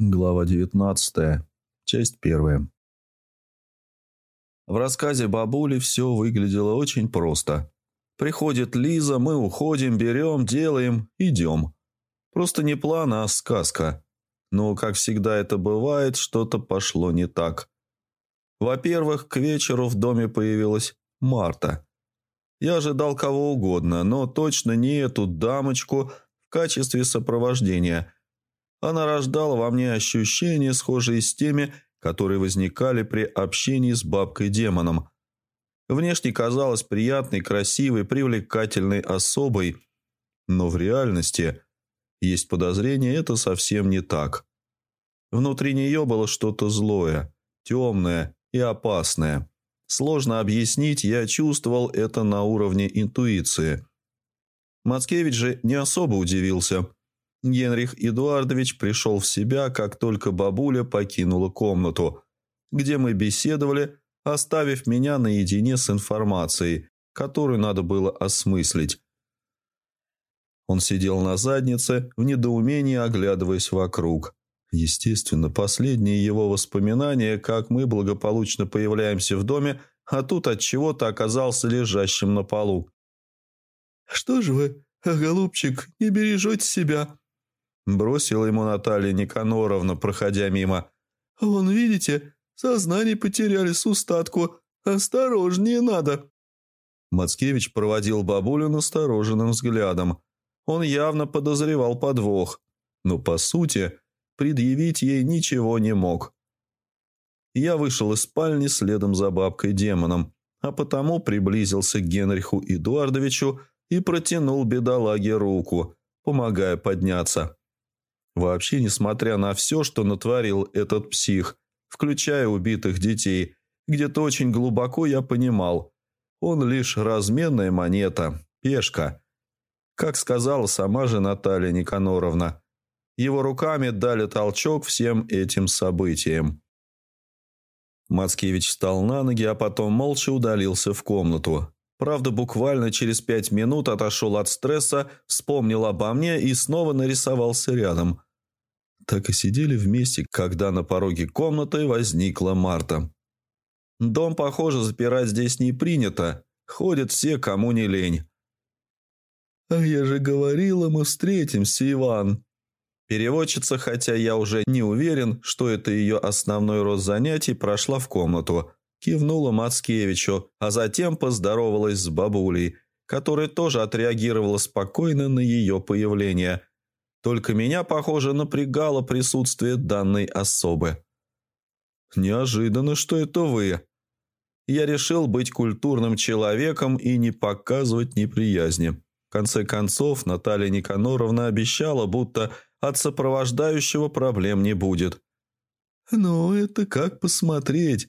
Глава 19. Часть первая. В рассказе бабули все выглядело очень просто. Приходит Лиза, мы уходим, берем, делаем, идем. Просто не план, а сказка. Но, как всегда это бывает, что-то пошло не так. Во-первых, к вечеру в доме появилась Марта. Я ожидал кого угодно, но точно не эту дамочку в качестве сопровождения – она рождала во мне ощущения, схожие с теми, которые возникали при общении с бабкой-демоном. Внешне казалась приятной, красивой, привлекательной особой, но в реальности есть подозрение, это совсем не так. Внутри нее было что-то злое, темное и опасное. Сложно объяснить, я чувствовал это на уровне интуиции. Мацкевич же не особо удивился – Генрих Эдуардович пришел в себя, как только бабуля покинула комнату, где мы беседовали, оставив меня наедине с информацией, которую надо было осмыслить. Он сидел на заднице, в недоумении оглядываясь вокруг. Естественно, последние его воспоминания, как мы благополучно появляемся в доме, а тут от чего-то оказался лежащим на полу. «Что же вы, голубчик, не бережете себя?» Бросила ему Наталья Никаноровна, проходя мимо. «Вон, видите, сознание потеряли с устатку. Осторожнее надо». Мацкевич проводил бабулю настороженным взглядом. Он явно подозревал подвох, но, по сути, предъявить ей ничего не мог. Я вышел из спальни следом за бабкой-демоном, а потому приблизился к Генриху Эдуардовичу и протянул бедолаге руку, помогая подняться. Вообще, несмотря на все, что натворил этот псих, включая убитых детей, где-то очень глубоко я понимал, он лишь разменная монета, пешка. Как сказала сама же Наталья Никаноровна, его руками дали толчок всем этим событиям. Мацкевич встал на ноги, а потом молча удалился в комнату. Правда, буквально через пять минут отошел от стресса, вспомнил обо мне и снова нарисовался рядом – так и сидели вместе, когда на пороге комнаты возникла Марта. Дом, похоже, запирать здесь не принято. Ходят все, кому не лень. «А я же говорила, мы встретимся, Иван». Переводчица, хотя я уже не уверен, что это ее основной рост занятий, прошла в комнату, кивнула Мацкевичу, а затем поздоровалась с бабулей, которая тоже отреагировала спокойно на ее появление – только меня, похоже, напрягало присутствие данной особы. Неожиданно, что это вы. Я решил быть культурным человеком и не показывать неприязни. В конце концов, Наталья Никаноровна обещала, будто от сопровождающего проблем не будет. «Ну, это как посмотреть.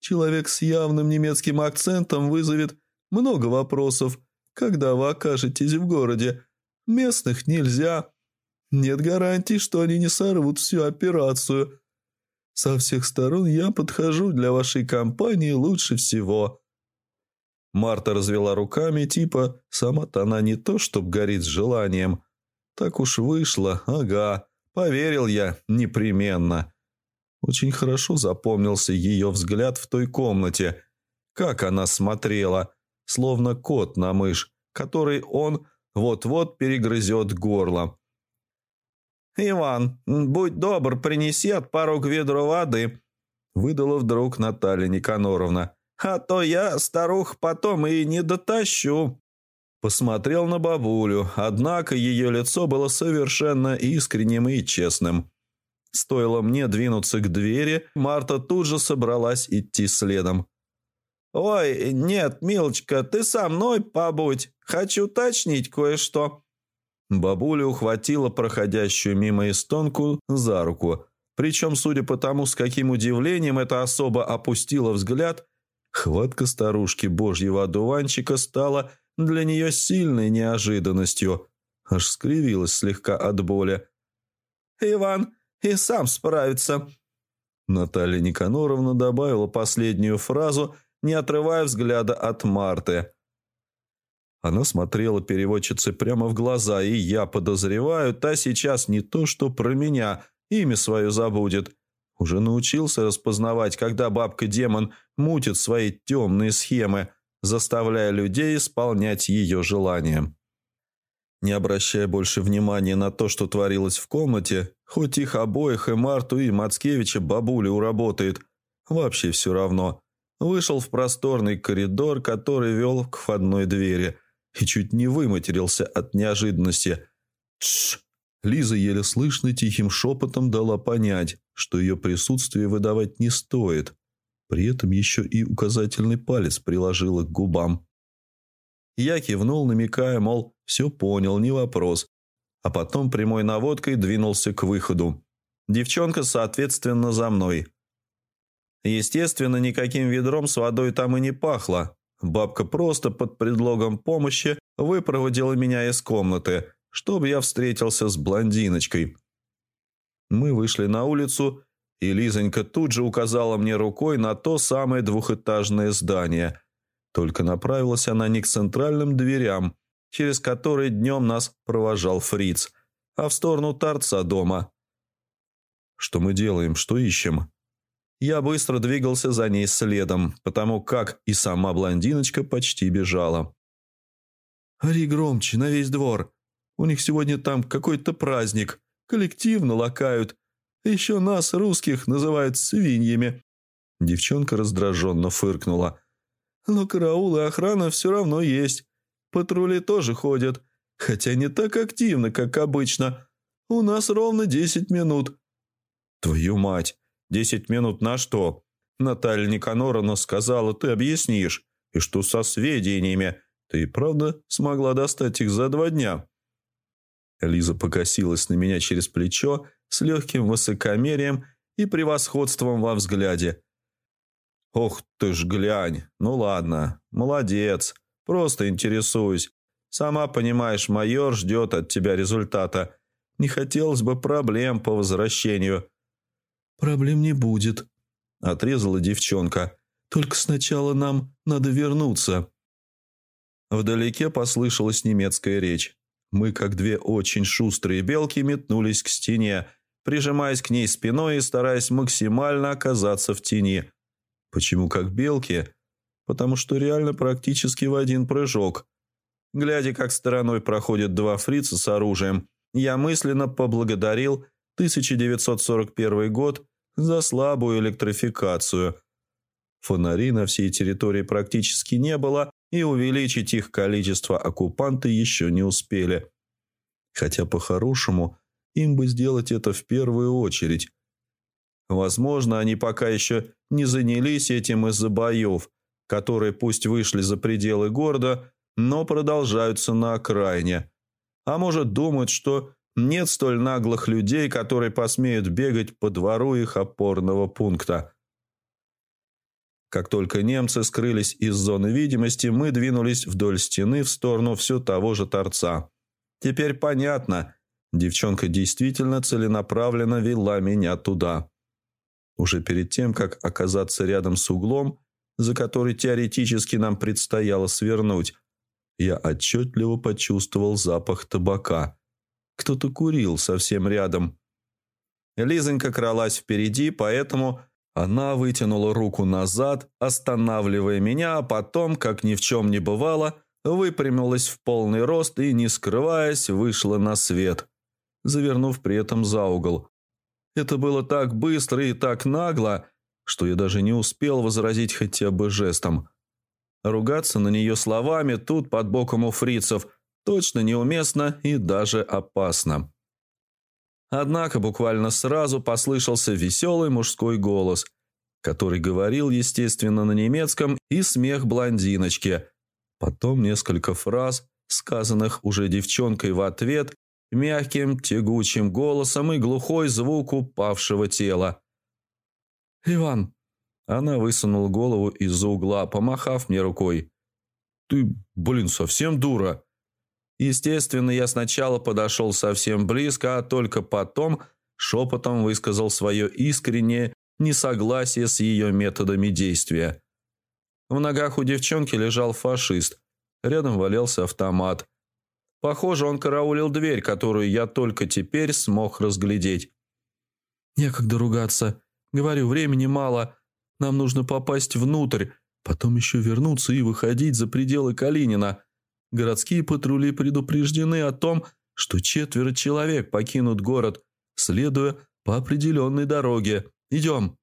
Человек с явным немецким акцентом вызовет много вопросов, когда вы окажетесь в городе. Местных нельзя, нет гарантий, что они не сорвут всю операцию. Со всех сторон я подхожу для вашей компании лучше всего». Марта развела руками, типа, сама-то она не то, чтоб горит желанием. Так уж вышло, ага, поверил я непременно. Очень хорошо запомнился ее взгляд в той комнате. Как она смотрела, словно кот на мышь, который он вот-вот перегрызет горло. «Иван, будь добр, принеси от порог ведро воды», — выдала вдруг Наталья Никаноровна. «А то я, старух, потом и не дотащу». Посмотрел на бабулю, однако ее лицо было совершенно искренним и честным. Стоило мне двинуться к двери, Марта тут же собралась идти следом. «Ой, нет, милочка, ты со мной побудь. Хочу уточнить кое-что». Бабуля ухватила проходящую мимо эстонку за руку. Причем, судя по тому, с каким удивлением эта особа опустила взгляд, хватка старушки божьего одуванчика стала для нее сильной неожиданностью. Аж скривилась слегка от боли. «Иван и сам справится», Наталья Никаноровна добавила последнюю фразу, не отрывая взгляда от Марты. Она смотрела переводчице прямо в глаза, и я подозреваю, та сейчас не то что про меня имя свое забудет. Уже научился распознавать, когда бабка-демон мутит свои темные схемы, заставляя людей исполнять ее желания. Не обращая больше внимания на то, что творилось в комнате, хоть их обоих и Марту, и Мацкевича бабуля уработает, вообще все равно. Вышел в просторный коридор, который вел к входной двери, и чуть не выматерился от неожиданности. «Тш!» Лиза еле слышно тихим шепотом дала понять, что ее присутствие выдавать не стоит. При этом еще и указательный палец приложила к губам. Я кивнул, намекая, мол, все понял, не вопрос. А потом прямой наводкой двинулся к выходу. Девчонка, соответственно, за мной. Естественно, никаким ведром с водой там и не пахло. Бабка просто под предлогом помощи выпроводила меня из комнаты, чтобы я встретился с блондиночкой. Мы вышли на улицу, и Лизонька тут же указала мне рукой на то самое двухэтажное здание. Только направилась она не к центральным дверям, через которые днем нас провожал фриц, а в сторону торца дома. «Что мы делаем? Что ищем?» Я быстро двигался за ней следом, потому как и сама блондиночка почти бежала. «Ори громче, на весь двор. У них сегодня там какой-то праздник. Коллективно лакают. Еще нас, русских, называют свиньями». Девчонка раздраженно фыркнула. «Но караул и охрана все равно есть. Патрули тоже ходят, хотя не так активно, как обычно. У нас ровно десять минут». «Твою мать! Десять минут на что? Наталья Никаноровна сказала, ты объяснишь. И что со сведениями? Ты правда смогла достать их за два дня?» Лиза покосилась на меня через плечо с легким высокомерием и превосходством во взгляде. «Ох ты ж глянь! Ну ладно, молодец. Просто интересуюсь. Сама понимаешь, майор ждет от тебя результата. Не хотелось бы проблем по возвращению. «Проблем не будет», – отрезала девчонка. «Только сначала нам надо вернуться». Вдалеке послышалась немецкая речь. Мы, как две очень шустрые белки, метнулись к стене, прижимаясь к ней спиной и стараясь максимально оказаться в тени. Почему как белки? Потому что реально практически в один прыжок. Глядя, как стороной проходят два фрица с оружием, я мысленно поблагодарил 1941 год за слабую электрификацию. Фонарей на всей территории практически не было, и увеличить их количество оккупанты еще не успели. Хотя по-хорошему им бы сделать это в первую очередь. Возможно, они пока еще не занялись этим из-за боев, которые пусть вышли за пределы города, но продолжаются на окраине. А может думают, что нет столь наглых людей, которые посмеют бегать по двору их опорного пункта. Как только немцы скрылись из зоны видимости, мы двинулись вдоль стены в сторону все того же торца. Теперь понятно, девчонка действительно целенаправленно вела меня туда. Уже перед тем, как оказаться рядом с углом, за который теоретически нам предстояло свернуть, я отчетливо почувствовал запах табака – кто-то курил совсем рядом. Лизонька кралась впереди, поэтому она вытянула руку назад, останавливая меня, а потом, как ни в чем не бывало, выпрямилась в полный рост и, не скрываясь, вышла на свет, завернув при этом за угол. Это было так быстро и так нагло, что я даже не успел возразить хотя бы жестом. Ругаться на нее словами тут под боком у фрицев – точно неуместно и даже опасно. Однако буквально сразу послышался веселый мужской голос, который говорил, естественно, на немецком, и смех блондиночки. Потом несколько фраз, сказанных уже девчонкой в ответ, мягким тягучим голосом и глухой звук упавшего тела. «Иван!» Она высунула голову из-за угла, помахав мне рукой. «Ты, блин, совсем дура!» Естественно, я сначала подошел совсем близко, а только потом шепотом высказал свое искреннее несогласие с ее методами действия. В ногах у девчонки лежал фашист. Рядом валялся автомат. Похоже, он караулил дверь, которую я только теперь смог разглядеть. Некогда ругаться. Говорю, времени мало. Нам нужно попасть внутрь, потом еще вернуться и выходить за пределы Калинина. Городские патрули предупреждены о том, что четверо человек покинут город, следуя по определенной дороге. Идем.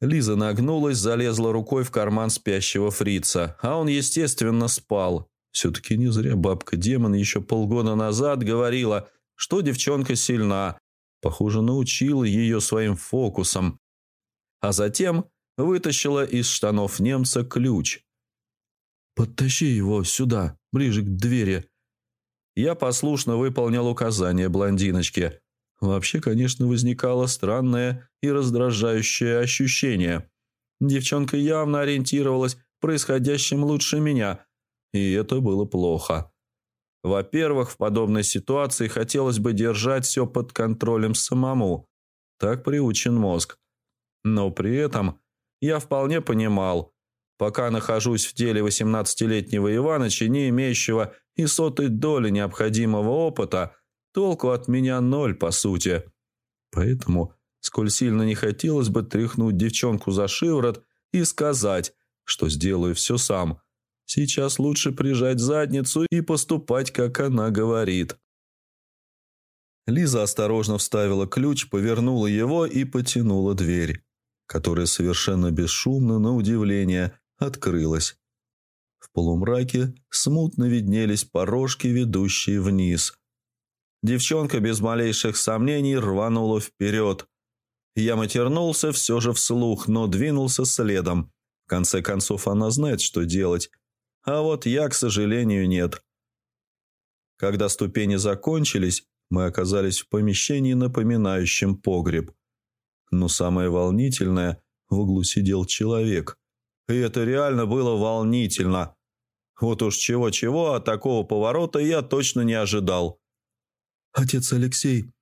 Лиза нагнулась, залезла рукой в карман спящего фрица, а он, естественно, спал. Все-таки не зря бабка-демон еще полгода назад говорила, что девчонка сильна. Похоже, научила ее своим фокусом. А затем вытащила из штанов немца ключ. «Подтащи его сюда, ближе к двери». Я послушно выполнил указание блондиночки. Вообще, конечно, возникало странное и раздражающее ощущение. Девчонка явно ориентировалась происходящем лучше меня, и это было плохо. Во-первых, в подобной ситуации хотелось бы держать все под контролем самому. Так приучен мозг. Но при этом я вполне понимал, пока нахожусь в теле 18-летнего Иваныча, не имеющего и сотой доли необходимого опыта, толку от меня ноль, по сути. Поэтому, сколь сильно не хотелось бы тряхнуть девчонку за шиворот и сказать, что сделаю все сам – Сейчас лучше прижать задницу и поступать, как она говорит. Лиза осторожно вставила ключ, повернула его и потянула дверь, которая совершенно бесшумно, на удивление, открылась. В полумраке смутно виднелись порожки, ведущие вниз. Девчонка без малейших сомнений рванула вперед. Я матернулся все же вслух, но двинулся следом. В конце концов, она знает, что делать, а вот я, к сожалению, нет. Когда ступени закончились, мы оказались в помещении, напоминающем погреб. Но самое волнительное, в углу сидел человек. И это реально было волнительно. Вот уж чего-чего, а такого поворота я точно не ожидал. «Отец Алексей».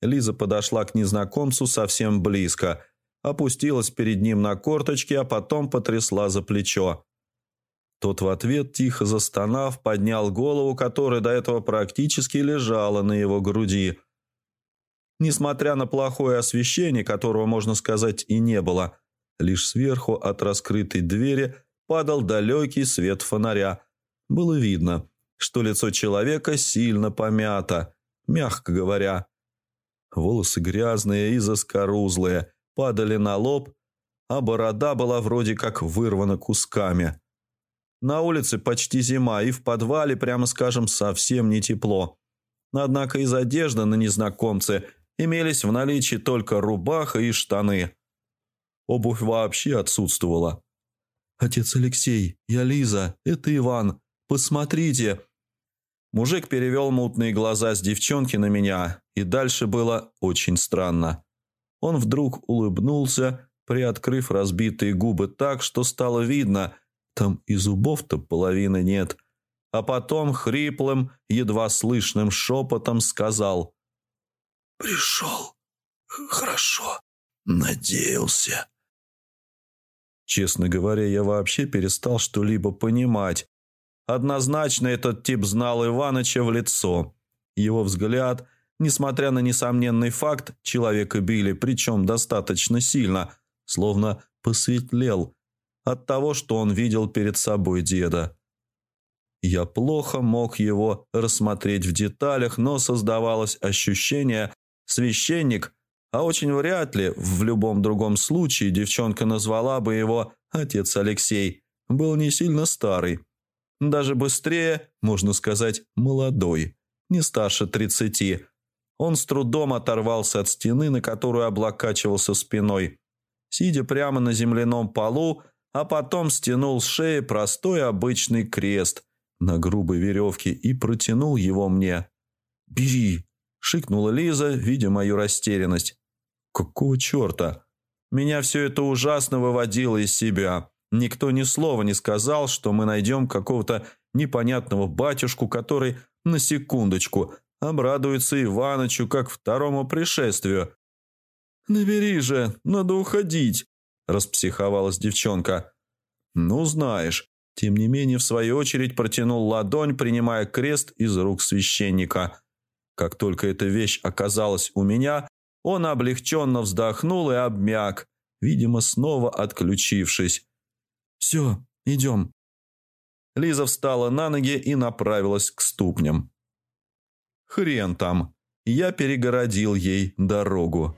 Лиза подошла к незнакомцу совсем близко, опустилась перед ним на корточки, а потом потрясла за плечо. Тот в ответ, тихо застонав, поднял голову, которая до этого практически лежала на его груди. Несмотря на плохое освещение, которого, можно сказать, и не было, лишь сверху от раскрытой двери падал далекий свет фонаря. Было видно, что лицо человека сильно помято, мягко говоря. Волосы грязные и заскорузлые, падали на лоб, а борода была вроде как вырвана кусками. На улице почти зима, и в подвале, прямо скажем, совсем не тепло. Однако из одежды на незнакомце имелись в наличии только рубаха и штаны. Обувь вообще отсутствовала. «Отец Алексей, я Лиза, это Иван. Посмотрите!» Мужик перевел мутные глаза с девчонки на меня, и дальше было очень странно. Он вдруг улыбнулся, приоткрыв разбитые губы так, что стало видно, там и зубов-то половины нет. А потом хриплым, едва слышным шепотом сказал. «Пришел. Хорошо. Надеялся». Честно говоря, я вообще перестал что-либо понимать. Однозначно этот тип знал Иваныча в лицо. Его взгляд, несмотря на несомненный факт, человека били, причем достаточно сильно, словно посветлел – от того, что он видел перед собой деда. Я плохо мог его рассмотреть в деталях, но создавалось ощущение «священник», а очень вряд ли в любом другом случае девчонка назвала бы его «отец Алексей», был не сильно старый. Даже быстрее, можно сказать, молодой, не старше тридцати. Он с трудом оторвался от стены, на которую облокачивался спиной. Сидя прямо на земляном полу, а потом стянул с шеи простой обычный крест на грубой веревке и протянул его мне. «Бери!» – шикнула Лиза, видя мою растерянность. «Какого черта?» Меня все это ужасно выводило из себя. Никто ни слова не сказал, что мы найдем какого-то непонятного батюшку, который, на секундочку, обрадуется Иванычу как второму пришествию. «Набери же, надо уходить!» – распсиховалась девчонка. «Ну, знаешь». Тем не менее, в свою очередь протянул ладонь, принимая крест из рук священника. Как только эта вещь оказалась у меня, Он облегченно вздохнул и обмяк, видимо, снова отключившись. «Все, идем». Лиза встала на ноги и направилась к ступням. Хрен там. Я перегородил ей дорогу.